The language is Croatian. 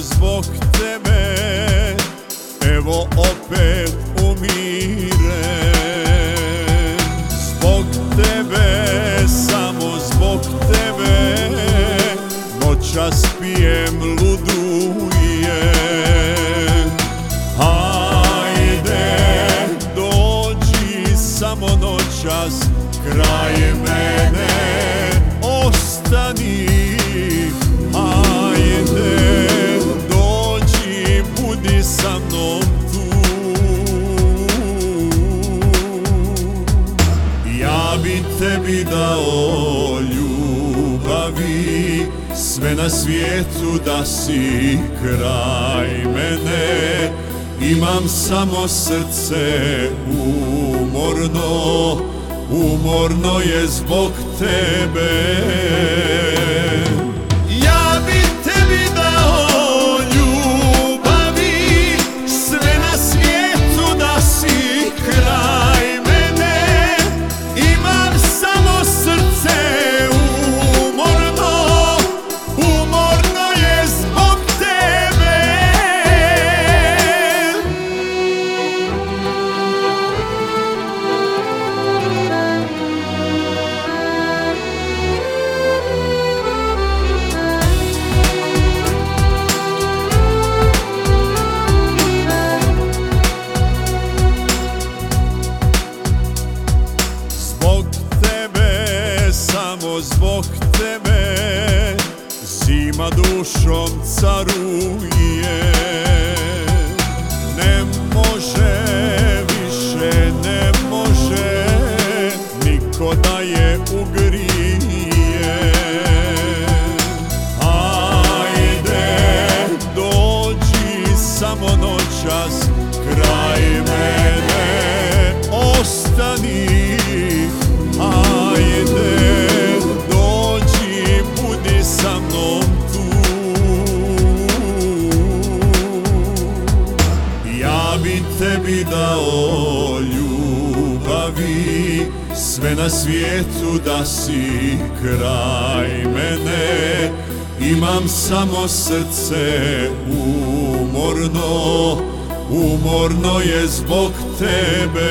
zbog tebe Evo opet umirem. Zbog tebe, samo zbog tebe Noćas pijem, ludu dođi samo noćas kraj mene. Bi tebi dao ljubavi Sve na svijetu da si kraj mene. Imam samo srce umorno Umorno je zbog tebe zbog tebe Zima dušom caruje ljubavi Sve na svijetu da si kraj mene. Imam samo srce umorno Umorno je zbog tebe